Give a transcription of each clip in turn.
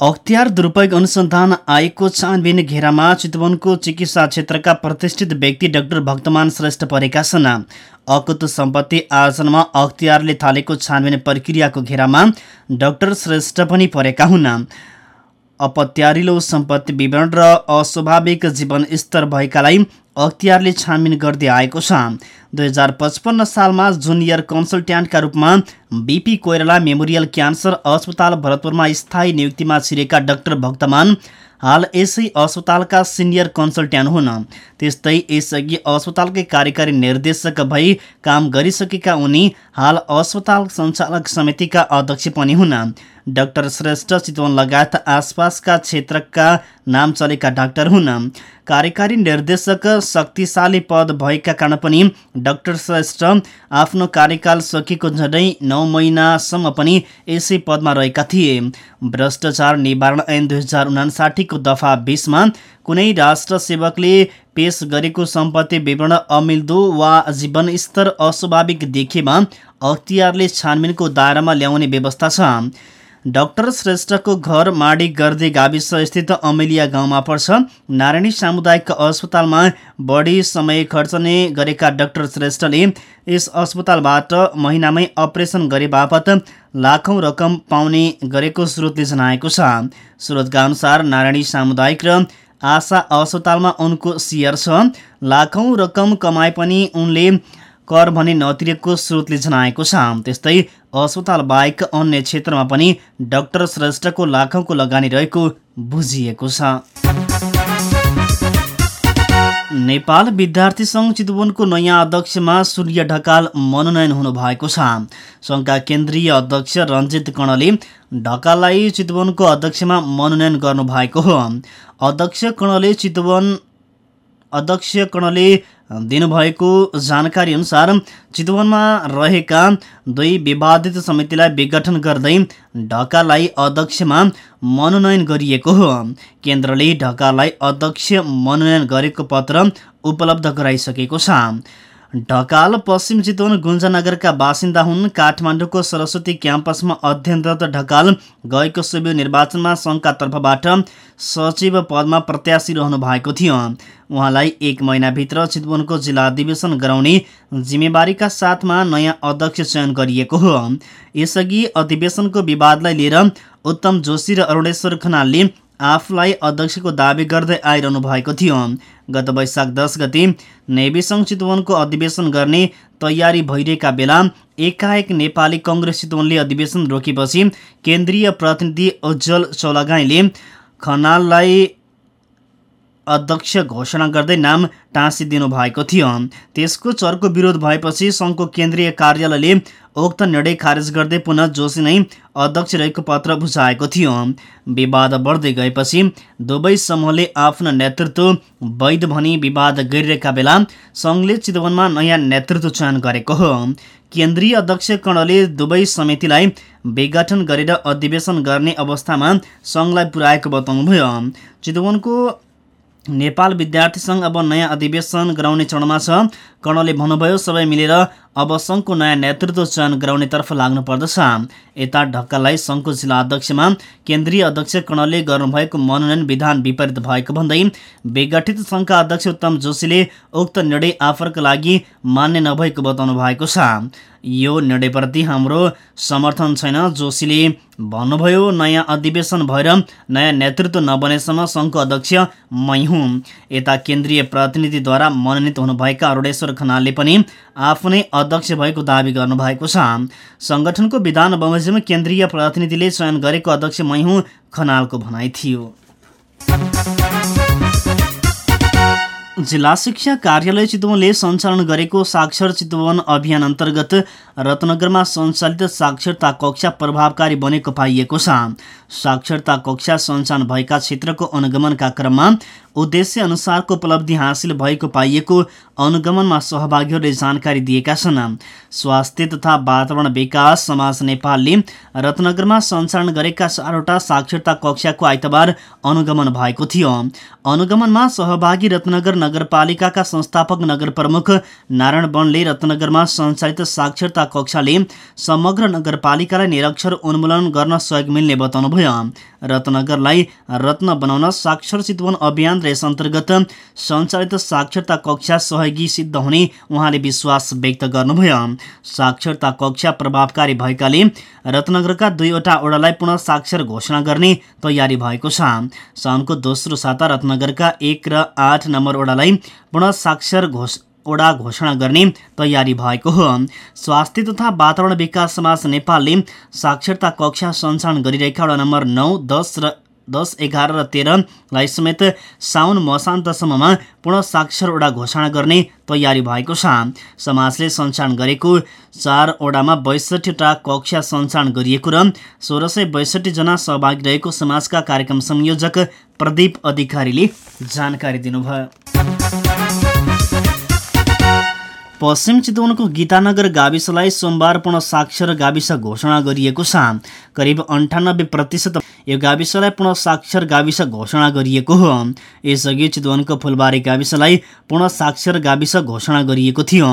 अख्तियार दुरुपयोग अनुसन्धान आयोगको छानबिन घेरामा चितवनको चिकित्सा क्षेत्रका प्रतिष्ठित व्यक्ति डाक्टर भक्तमान श्रेष्ठ परेका छन्। अकुत सम्पत्ति आर्जनमा अख्तियारले थालेको छानबिन प्रक्रियाको घेरामा डाक्टर श्रेष्ठ पनि परेका हुन्। अपत्यारिलो सम्पत्ति विवरण र अस्वाभाविक जीवनस्तर भएकालाई अख्तियारले छानबिन गर्दै आएको छ। दुई हजार पचपन्न सालमा जुनियर कन्सल्ट्यान्टका रूपमा बिपी कोइराला मेमोरियल क्यान्सर अस्पताल भरतपुरमा स्थायी नियुक्तिमा छिरेका डाक्टर भक्तमान हाल यसै अस्पतालका सिनियर कन्सल्ट्यान्ट हुन्। त्यस्तै यसअघि अस्पतालकै कार्यकारी निर्देशक भई काम गरिसकेका उनी हाल अस्पताल सञ्चालक समितिका अध्यक्ष पनि हुन्। डाक्टर श्रेष्ठ चितवन लगायत आसपासका क्षेत्रका नाम चलेका डाक्टर हुन्। कार्यकारी निर्देशक शक्तिशाली पद भएका कारण पनि डाक्टर श्रेष्ठ आफ्नो कार्यकाल सकिएको झन्डै नौ महिनासम्म पनि यसै पदमा रहेका थिए। भ्रष्टाचार निवारण ऐन दुई हजार उनासाठीको दफा बिसमा कुनै राष्ट्र सेवकले पेश गरेको सम्पत्ति विवरण अमिल्दो वा जीवनस्तर अस्वाभाविक देखेमा अख्तियारले छानबिनको दायरामा ल्याउने व्यवस्था छ। डाक्टर श्रेष्ठको घर माडी गर्दै गाविस स्थित अमेलिया गाउँमा पर्छ। नारायणी सामुदायिक अस्पतालमा बढी समय खर्चने गरेका डाक्टर श्रेष्ठले यस अस्पतालबाट महिनामै अपरेसन गरे बापत लाखौँ रकम पाउने गरेको स्रोतले जनाएको छ। स्रोतका अनुसार नारायणी सामुदायिक र आशा अस्पतालमा उनको सियर छ। लाखौँ रकम कमाए पनि उनले कर भने नतिरेको स्रोतले जनाएको छ। त्यस्तै अस्पताल बाहेक अन्य क्षेत्रमा पनि डाक्टर श्रेष्ठको लाखौँको लगानी रहेको बुझिएको छ। नेपाल विद्यार्थी सङ्घ चितवनको नयाँ अध्यक्षमा सूर्य ढकाल मनोनयन हुनुभएको छ। सङ्घका केन्द्रीय अध्यक्ष रञ्जित कणले ढकाललाई चितवनको अध्यक्षमा मनोनयन गर्नुभएको हो। अध्यक्ष कणले चितवन अध्यक्ष कणले दिनुभएको जानकारी अनुसार चितवनमा रहेका दुई विवादित समितिलाई विघटन गर्दै ढकालाई अध्यक्षमा मनोनयन गरिएको हो। केन्द्रले ढकालाई अध्यक्ष मनोनयन गरेको पत्र उपलब्ध गराइसकेको छ। ढकाल पश्चिम चितवन गुन्जानगरका बासिन्दा हुन्। काठमाडौँको सरस्वती क्याम्पसमा अध्ययनरत ढकाल गएको सुबेर निर्वाचनमा सङ्घका तर्फबाट सचिव पदमा प्रत्याशी रहनु भएको थियो। उहाँलाई एक महिनाभित्र चितवनको जिल्ला अधिवेशन गराउने जिम्मेवारीका साथमा नयाँ अध्यक्ष चयन गरिएको हो। यसअघि अधिवेशनको विवादलाई लिएर उत्तम जोशी र अरुणेश्वर खनालले आफूलाई अध्यक्षको दावी गर्दै आइरहनु भएको थियो। गत वैशाख दस गति नेविसङ चितवनको अधिवेशन गर्ने तयारी भइरहेका बेला एकाएक नेपाली कङ्ग्रेस चितवनले अधिवेशन रोकेपछि केन्द्रीय प्रतिनिधि उज्जवल चौलागाईले खनाललाई अध्यक्ष घोषणा गर्दै नाम टाँसिदिनु भएको थियो। त्यसको चर्को विरोध भएपछि सङ्घको केन्द्रीय कार्यालयले उक्त निर्णय खारेज गर्दै पुनः जोशी नै अध्यक्ष रहेको पत्र बुझाएको थियो। विवाद बढ्दै गएपछि दुवै समूहले आफ्नो नेतृत्व वैध भनी विवाद गरिरहेका बेला सङ्घले चितवनमा नयाँ नेतृत्व चयन गरेको हो। केन्द्रीय अध्यक्ष कणले दुवै समितिलाई विघटन गरेर अधिवेशन गर्ने अवस्थामा सङ्घलाई पुर्याएको बताउनुभयो। चितवनको नेपाल विद्यार्थी सङ्घ अब नयाँ अधिवेशन गराउने चरणमा छ। कर्णले भन्नुभयो सबै मिलेर अब सङ्घको नयाँ नेतृत्व चयन गराउनेतर्फ लाग्नुपर्दछ यता ढक्कालाई सङ्घको जिल्ला अध्यक्षमा केन्द्रीय अध्यक्ष कर्णले गर्नुभएको मनोनयन विधान विपरीत भएको भन्दै विघटित सङ्घका अध्यक्ष उत्तम जोशीले उक्त निर्णय आफरका लागि मान्य नभएको बताउनु भएको छ। यो निर्णयप्रति हाम्रो समर्थन छैन जोशीले भन्नुभयो नयाँ अधिवेशन भएर नयाँ नेतृत्व नबनेसम्म सङ्घको अध्यक्ष मै हुँ। यता केन्द्रीय प्रतिनिधिद्वारा मनोनित हुनुभएका अरुणेश्वर खनालले पनि आफ्नै अध्यक्ष भएको दावी गर्नुभएको छ। सङ्गठनको विधान बमोजिम केन्द्रीय प्रतिनिधिले चयन गरेको अध्यक्ष मै खनालको भनाइ थियो। जिल्ला शिक्षा कार्यालय चितवनले सञ्चालन गरेको साक्षर चितवन अभियान अन्तर्गत रत्नगरमा सञ्चालित साक्षरता कक्षा प्रभावकारी बनेको पाइएको छ। साक्षरता कक्षा सञ्चालन भएका क्षेत्रको अनुगमनका क्रममा उद्देश्य अनुसारको उपलब्धि हासिल भएको पाइएको अनुगमनमा सहभागीहरूले जानकारी दिएका छन्। स्वास्थ्य तथा वातावरण विकास समाज नेपालले रत्नगरमा सञ्चालन गरेका चारवटा साक्षरता कक्षाको आइतबार अनुगमन भएको थियो। अनुगमनमा सहभागी रत्नगर नगरपालिकाका संस्थापक नगर प्रमुख नारायण वनले रत्नगरमा सञ्चालित साक्षरता कक्षाले समग्र नगरपालिकालाई निरक्षर उन्मूलन गर्न सहयोग मिल्ने बताउनुभयो। रत्नगरलाई रत्न बनाउन साक्षर चितवन अभियान र यस अन्तर्गत सञ्चालित साक्षरता कक्षा सहयोगी सिद्ध हुने उहाँले विश्वास व्यक्त गर्नुभयो। साक्षरता कक्षा प्रभावकारी भएकाले रत्नगरका दुईवटा वडालाई पुनः साक्षर घोषणा गर्ने तयारी भएको छ। साउनको दोस्रो साता रत्नगरका एक र आठ नम्बर वडालाई पुनः साक्षर घोष ओडा घोषणा गर्ने तयारी भएको हो। स्वास्थ्य तथा वातावरण विकास समाज नेपालले साक्षरता कक्षा सञ्चालन गरिरहेका वडा नम्बर नौ दस र दस एघार र तेह्रलाई समेत साउन मसान्तसम्ममा पूर्ण साक्षरवटा घोषणा गर्ने तयारी भएको छ। समाजले सञ्चालन गरेको चारवटामा बैसठीवटा कक्षा सञ्चालन गरिएको र सोह्र सय बैसठीजना सहभागी रहेको समाजका कार्यक्रम संयोजक प्रदीप अधिकारीले जानकारी दिनुभयो। पश्चिम चितवनको गीतानगर गाविसलाई सोमबार पुनः साक्षर गाविस घोषणा गरिएको छ। करिब अन्ठानब्बे प्रतिशत यो गाविसलाई पुनः साक्षर गाविस घोषणा गरिएको हो। यसअघि चितवनको फुलबारी गाविसलाई पुनः साक्षर गाविस घोषणा गरिएको थियो।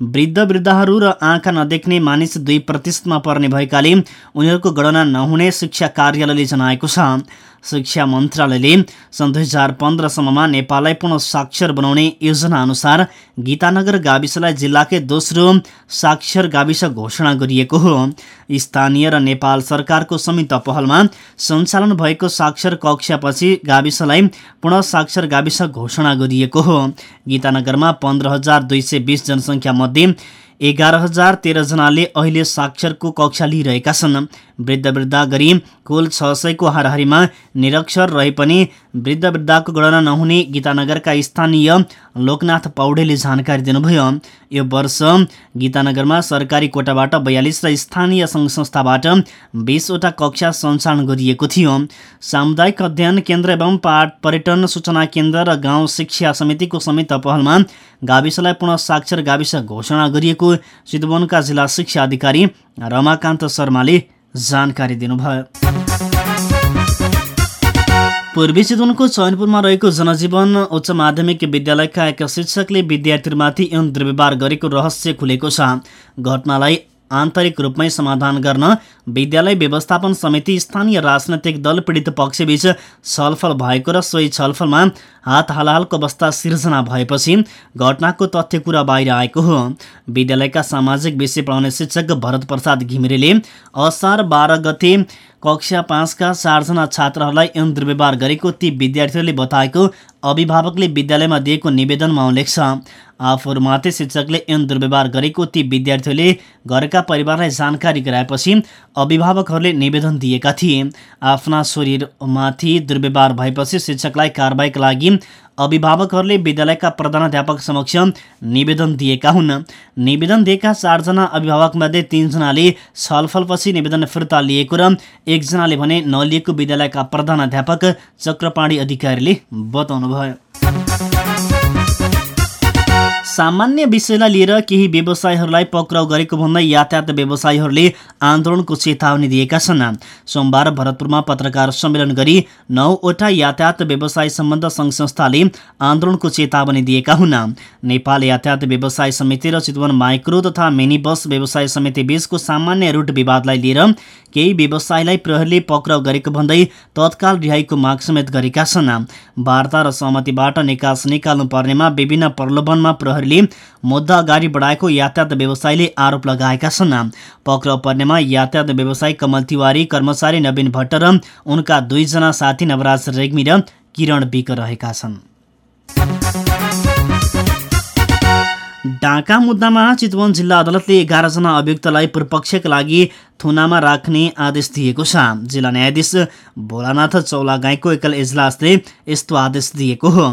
वृद्ध वृद्धाहरू र आँखा नदेख्ने मानिस दुई प्रतिशतमा पर्ने भएकाले उनीहरूको गणना नहुने शिक्षा कार्यालयले जनाएको छ। शिक्षा मन्त्रालयले सन् दुई हजार पन्ध्रसम्ममा नेपाललाई पुनः साक्षर बनाउने योजना अनुसार गीतानगर गाविसलाई जिल्लाकै दोस्रो साक्षर गाविस घोषणा गरिएको हो। स्थानीय र नेपाल सरकारको संयुक्त पहलमा सञ्चालन भएको साक्षर कक्षापछि गाविसलाई पुनः साक्षर गाविस घोषणा गरिएको हो। गीतानगरमा पन्ध्र हजार दुई सय बिस जनसङ्ख्या मध्ये एघार हजार तेह्रजनाले अहिले साक्षरको कक्षा लिइरहेका छन्। वृद्ध वृद्धा गरी कुल छ सयको हाराहारीमा निरक्षर रहे पनि वृद्ध वृद्धाको गणना नहुने गीतानगरका स्थानीय लोकनाथ पौडेले जानकारी दिनुभयो। यो वर्ष गीतानगरमा सरकारी कोटाबाट बयालिस र स्थानीय सङ्घ संस्थाबाट बिसवटा कक्षा सञ्चालन गरिएको थियो। सामुदायिक अध्ययन केन्द्र एवं पाठ पर्यटन सूचना केन्द्र र गाउँ शिक्षा समितिको संयुक्त पहलमा गाविसलाई पुनः साक्षर गाविस घोषणा गरिएको चितवनका जिल्ला शिक्षा अधिकारी रमाकान्त शर्माले जानकारी दिनुभयो। पूर्वी चितवनको चैनपुरमा रहेको जनजीवन उच्च माध्यमिक विद्यालयका एक शिक्षकले विद्यार्थीहरूमाथि यौन दुर्व्यवहार गरेको रहस्य खुलेको छ। घटनालाई आन्तरिक रूपमै समाधान गर्न विद्यालय व्यवस्थापन समिति स्थानीय राजनैतिक दल पीडित पक्षबीच छलफल भएको र सोही छलफलमा हात हालहालको अवस्था सिर्जना भएपछि घटनाको तथ्य कुरा बाहिर आएको हो। विद्यालयका सामाजिक विषय पढाउने शिक्षक भरत प्रसाद घिमिरेले असार बाह्र गते कक्षा पाँचका चारजना छात्रहरूलाई यौन दुर्व्यवहार गरेको ती विद्यार्थीहरूले बताएको अभिभावकले विद्यालयमा दिएको निवेदनमा उल्लेख छ। आफूहरूमाथि शिक्षकले यौन दुर्व्यवहार गरेको ती विद्यार्थीहरूले घरका परिवारलाई जानकारी गराएपछि अभिभावकहरूले निवेदन दिएका थिए। आफ्ना शरीरमाथि दुर्व्यवहार भएपछि शिक्षकलाई कारवाहीका लागि अभिभावकहरूले विद्यालयका प्रधानाध्यापक समक्ष निवेदन दिएका हुन्। निवेदन दिएका चारजना अभिभावकमध्ये तिनजनाले छलफलपछि निवेदन फिर्ता लिएको र एकजनाले भने नलिएको विद्यालयका प्रधानाध्यापक चक्रपाणी अधिकारीले बताउनुभयो। सामान्य विषयलाई लिएर केही व्यवसायीहरूलाई पक्राउ गरेको भन्दै यातायात व्यवसायीहरूले आन्दोलनको चेतावनी दिएका छन्। सोमबार भरतपुरमा पत्रकार सम्मेलन गरी नौवटा यातायात व्यवसाय सम्बन्ध सङ्घ संस्थाले आन्दोलनको चेतावनी दिएका हुन्। नेपाल यातायात व्यवसाय समिति र चितवन माइक्रो तथा मिनी बस व्यवसाय समिति बीचको सामान्य रुट विवादलाई लिएर केही व्यवसायीलाई प्रहरीले पक्राउ गरेको भन्दै तत्काल रिहाईको माग समेत गरेका छन्। वार्ता र सहमतिबाट निकास निकाल्नु पर्नेमा विभिन्न प्रलोभनमा प्रहरी अधिकारीले मुद्दा अगाडि बढाएको यातायात व्यवसायीले आरोप लगाएका छन्। पक्राउ पर्नेमा यातायात व्यवसायी कमल तिवारी कर्मचारी नवीन भट्ट र उनका दुईजना साथी नवराज रेग्मी र किरण विक रहेका छन्। डाका मुद्दामा चितवन जिल्ला अदालतले एघारजना अभियुक्तलाई पूर्वपक्षका लागि थुनामा राख्ने आदेश दिएको छ। जिल्ला न्यायाधीश भोलानाथ चौलागाईको एकल इजलासले यस्तो आदेश दिएको हो।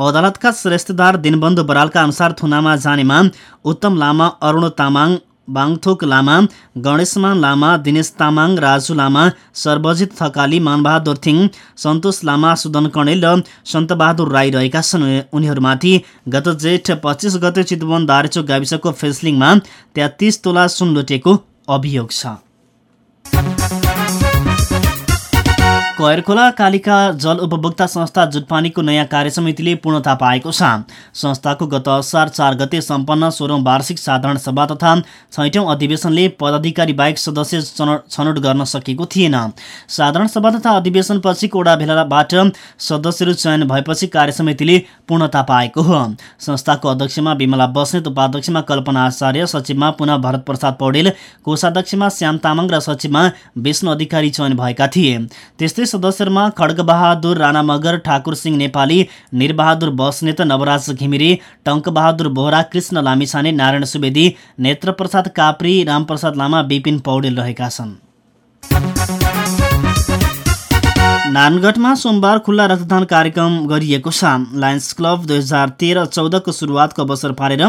अदालतका श्रेष्ठदार दिनबन्धु बरालका अनुसार थुनामा जानेमा उत्तम लामा अरुण तामाङ बाङथोक लामा गणेशमान लामा दिनेश तामाङ राजु लामा सर्वजित थकाली मानबहादुर थिङ सन्तोष लामा सुदन कणेल र सन्तबहादुर राई रहेका छन्। उनीहरूमाथि गत जेठ पच्चिस गते चितवन दारेचोक गाविसको फेस्लिङमा तेत्तिस तोला सुन लुटेको अभियोग छ। कैरखोला कालिका जल उपभोक्ता संस्था जुटपानीको नयाँ कार्यसमितिले पूर्णता पाएको छ। संस्थाको गत असार चार गते सम्पन्न सोह्रौँ वार्षिक साधारण सभा तथा छैटौँ अधिवेशनले पदाधिकारी बाहेक सदस्य छनौट गर्न सकेको थिएन। साधारण सभा तथा अधिवेशनपछि कोडा भेलाबाट सदस्यहरू चयन भएपछि कार्यसमितिले पूर्णता पाएको हो। संस्थाको अध्यक्षमा विमला बस्नेत उपाध्यक्षमा कल्पना आचार्य सचिवमा पुनः भरत प्रसाद पौडेल कोषाध्यक्षमा श्याम तामाङ र सचिवमा विष्णु अधिकारी चयन भएका थिए। त्यस्तै सदस्यहरूमा खड्गबहादुर राणा मगर ठाकुर सिंह नेपाली निरबहादुर बस्नेत नवराज घिमिरे टङ्कबहादुर बोहरा कृष्ण लामिछाने नारायण सुवेदी नेत्रप्रसाद काप्री रामप्रसाद लामा विपिन पौडेल रहेका छन्। नानगढमा सोमबार खुल्ला रक्तदान कार्यक्रम गरिएको छ लायन्स क्लब दुई हजार तेह्र चौधको सुरुवातको अवसर पारेर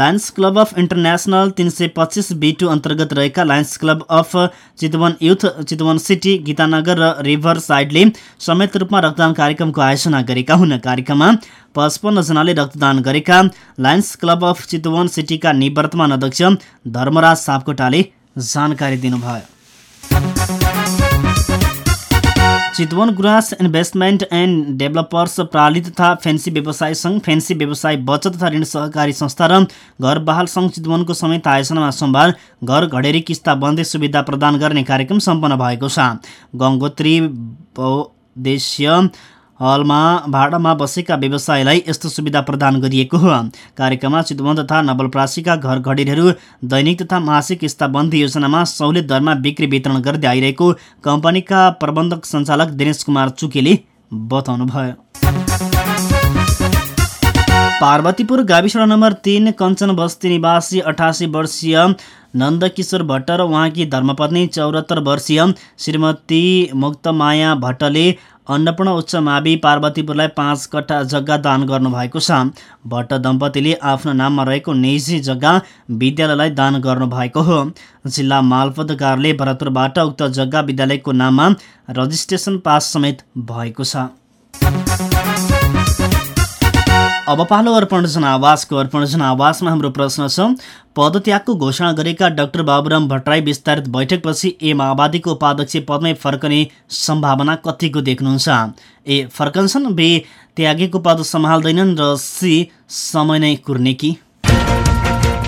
लायन्स क्लब अफ इन्टरनेसनल तिन सय पच्चिस बिटु अन्तर्गत रहेका Lions Club of Chitwan youth Chitwan city Gitanagar र रिभर साइडले संयुक्त रूपमा रक्तदान कार्यक्रमको आयोजना गरेका हुन् कार्यक्रममा पचपन्नजनाले रक्तदान गरेका लायन्स क्लब अफ चितवन सिटीका निवर्तमान अध्यक्ष धर्मराज सापकोटाले जानकारी दिनुभयो। Chitwan Gurans investment and developers प्राली तथा फेन्सी व्यवसाय सङ्घ फेन्सी व्यवसाय बचत तथा ऋण सहकारी संस्था र घर बहाल सङ्घ चितवनको संयुक्त आयोजनामा सोमबार घर घडेरी किस्ता बन्दै सुविधा प्रदान गर्ने कार्यक्रम सम्पन्न भएको छ। गङ्गोत्री देशीय हलमा भाडामा बसेका व्यवसायलाई यस्तो सुविधा प्रदान गरिएको हो। कार्यक्रममा चितवन तथा नवलप्रासीका घर घडेरीहरू दैनिक तथा मासिक बन्दी योजनामा सहुलियत दरमा बिक्री वितरण गर्दै आइरहेको कम्पनीका प्रबन्धक सञ्चालक दिनेश कुमार चुकेले बताउनुभयो। पार्वतीपुर गाविस नम्बर तिन कञ्चन बस्ती निवासी अठासी वर्षीय नन्दकिशोर भट्ट र उहाँकी धर्मपत्नी चौरात्तर वर्षीय श्रीमती मुक्तमाया भट्टले अन्नपूर्ण उच्च मावि पार्वतीपुरलाई पाँच कट्ठा जग्गा दान गर्नुभएको छ। भट्ट दम्पतिले आफ्नो नाममा रहेको निजी जग्गा विद्यालयलाई दान गर्नुभएको हो। जिल्ला मालपत कार्यालय भरतपुरबाट उक्त जग्गा विद्यालयको नाममा रजिस्ट्रेसन पास समेत भएको छ। अब पालो अर्पण जनावासको अर्पण जनावासमा हाम्रो प्रश्न छ। पदत्यागको घोषणा गरेका डाक्टर बाबुराम भट्टराई विस्तारित बैठकपछि ए माओवादीको उपाध्यक्ष पदमै फर्कने सम्भावना कतिको देख्नुहुन्छ? ए फर्कन्छन् बे त्यागेको पद सम्हाल्दैनन् र सी समय नै कुर्ने कि?